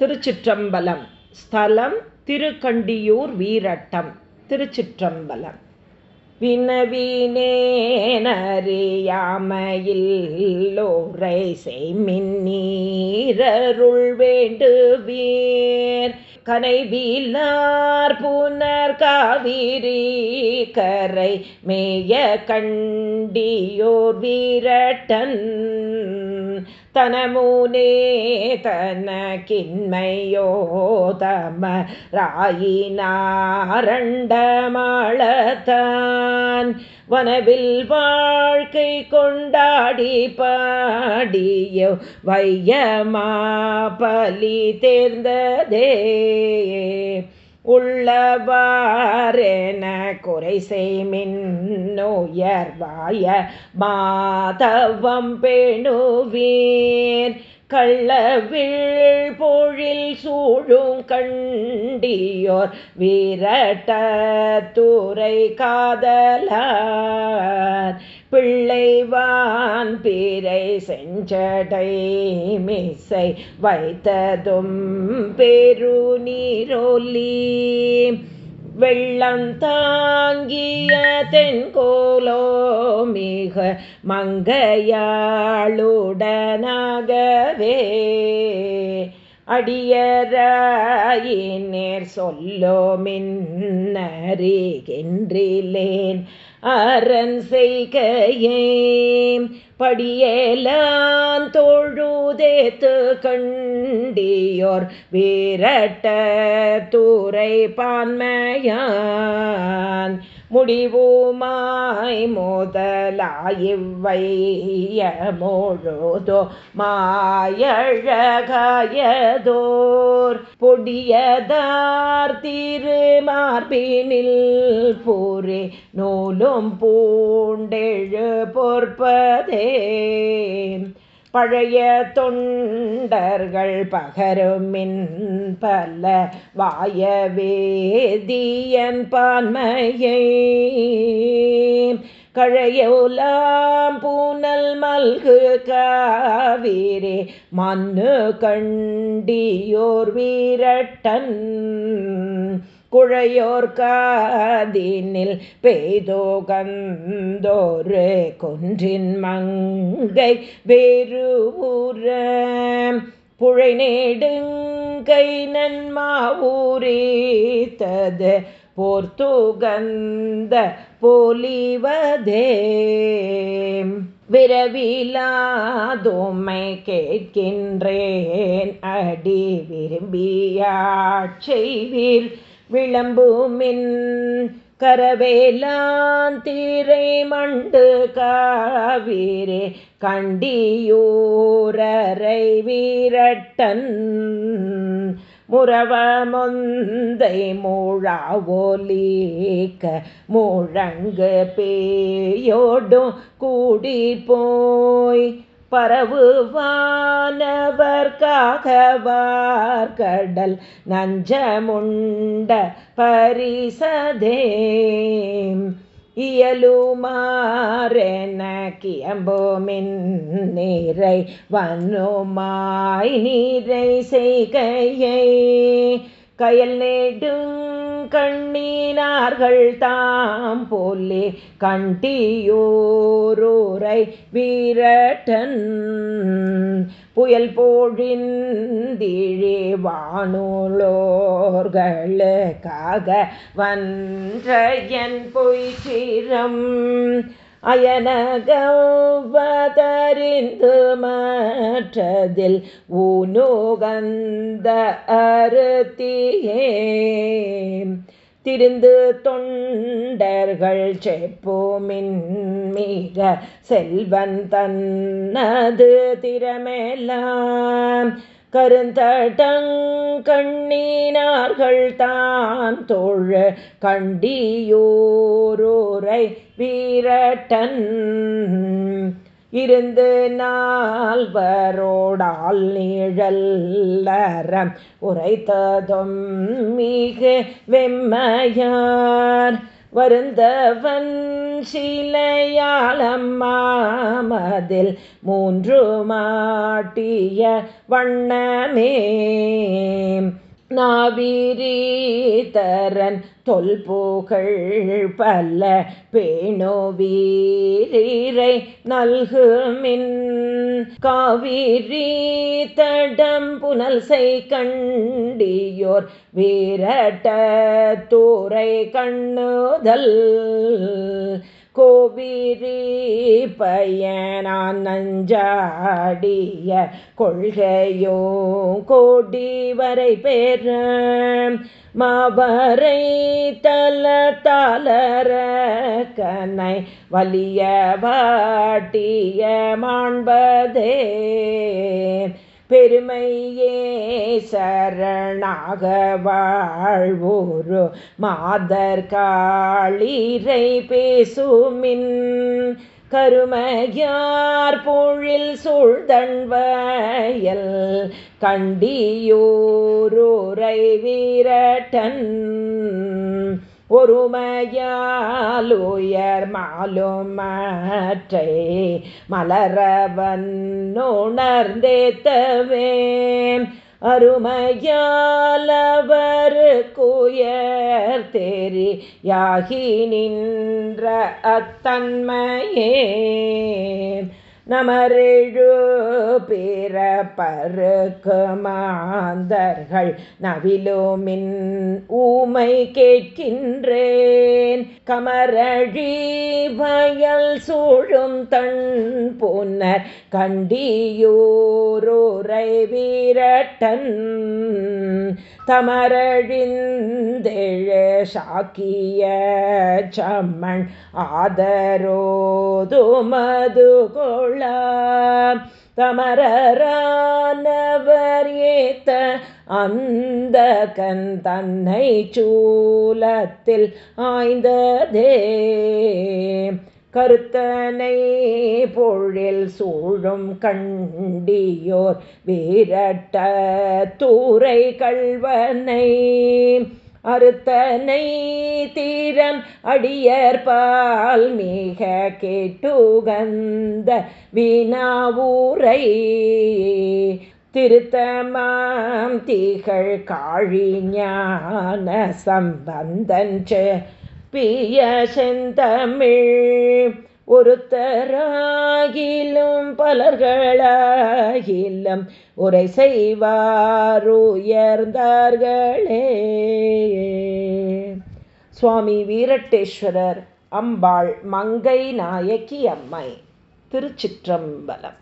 திருச்சிற்றம்பலம். ஸ்தலம் திருக்கண்டியூர் வீரட்டம். திருச்சிற்றம்பலம். வினவினேனறியாமையில்லோரை செய்மின்னீரருள் வேண்டுவீர் கனைவிலார் புனர் காவிரி கரை மேய கண்டியோர் வீரட்டன். தனமுனே தனக்கின்மையோதம ராயினாரண்டமாளத்தான் வனவில் வாழ்க்கை கொண்டாடி பாடியோ வையமா பலி தேர்ந்ததே. உள்ளவாரென குறைசெய் மின்னுயர்வாய மாதவம் பெணுவீர். கள்ளவிழ் பொழில் சூழும் கண்டியோர் வீரட்ட துறை காதலார். பிள்ளைவான் பீரை செஞ்சடை மிசை வைத்ததும் பெரு நீரொலி வெள்ளம் தாங்கிய தென்கோலோ மிக மங்கையாளுடனாகவே. அடியராயினேர் சொல்லோ மின்னறிகின்றிலேன் அரண் செய்கையே படியேலாம் தொழுதேத்து கண்டியோர் வீரட்ட தூரை பான்மையான். முடிவுமாய் முதலாயிவ்வைய மொழுதோ மாயழகாயதோர். பொடியதார் திருமார்பினில் போரே நூலும் பூண்டெழு பொற்பதே. பழைய தொண்டர்கள் பகருமின் பல வாயவேதியன் பான்மையை. கழையோலாம் பூனல் மல்கு காவிரே மண்ணு கண்டியோர் வீரட்டன். குழையோர் காதினில் பெய்தோகந்தோரு குன்றின் மங்கை வேறு ஊர. புழை நெடுங்கை நன்மாவூரீத்தது போர்த்துகந்த போலிவதே. விரவிலாதோமை கேட்கின்றேன் அடி விரும்பியாட்செய்வீர் விளம்புமின் கரவேலாந்தீரை மண்டு காவிரே கண்டியூரரை வீரட்டன் முறவமொந்தை மூழா ஒலீக்க முழங்கு பேயோடும் கூடி போய் பரவுவானவர்காகவார் கடல் நஞ்சமுண்ட பரிசதே. இயலுமாறென கியம்போமின் நீரை வன்னுமாய் நீரை செய்கையை. கயல் நேடுங் கண்ணீனார்கள் தாம் போலே கண்டியோரோரை வீரட்டன். புயல் போழிந்திழே வானோலோர்களுக்காக வன்ற என் பொய்ச்சிரம் அயனகவதறிந்து மாற்றதில் ஊனுகந்த அருத்தியே. திருந்து தொண்டர்கள் செப்போமின் மிக செல்வன் தன்னது திறமெல்லாம். கருந்தடங்கண்ணீனார்கள் தான் தோழ கண்டியோரோரை வீரட்டன். இருந்து நால்வரோடால் நிழல்லறம் உரைத்ததும் மிக வெம்மையார். வருந்தவன் சிலையாளம்மாமதில் மூன்று மாட்டிய வண்ணமே. நாவிரீதரன் தொல்புகழ் பல்ல பேணோ வீரீரை நல்குமின் காவிரி தடம் புனல் செய் கண்டியோர் வீரட்ட தூரை கண்ணுதல். கோவிரி பயனான் நஞ்சாடிய கொள்கையோ கோடி வரை பெற மாவரை தல தாளர கனை வலிய வாட்டிய மாண்பதே. பெருமையே சரணாக வாழ்வோரு மாதர் காளிரை பேசுமின். கருமையார் பொழில் சூழ்தண்வயல் கண்டியோரோரை வீரட்டன். ஒருமையாலுயர் மாலுமற்றை மலரவன் உணர்ந்தேத்தவே. அருமையாலவர் குயர் தெரியாகி நின்ற அத்தன்மையே. நமரெழு பிற பருக்கு மாந்தர்கள் நவிலோமின் ஊமை கேட்கின்றேன். கமரழி வயல் சூழும் தன் புனர் கண்டியோரோரை வீரட்டன். தமரழிந்தெழ சாக்கிய சம்மண் ஆதரோது மது கொள்ள தமரரானவர் ஏத்த அந்த கண் தன்னை சூலத்தில் ஆய்ந்ததே. கருத்தனை பொழில் சூழும் கண்டியோர் வீரட்ட தூரை கல்வனை அறுத்தனை தீரன் அடியற்பால் மிக கேட்டுகந்த வினாவூரை திருத்தமாம் தீகள் காழி ஞான சம்பந்தன் பிய செந்தமிழ் ஒருத்தராகிலும் பலர்களாகிலும் உரை செய்வாருயர்ந்தார்களே சுவாமி வீரட்டேஸ்வரர் அம்பாள் மங்கை நாயக்கி அம்மை திருச்சிற்றம்பலம்.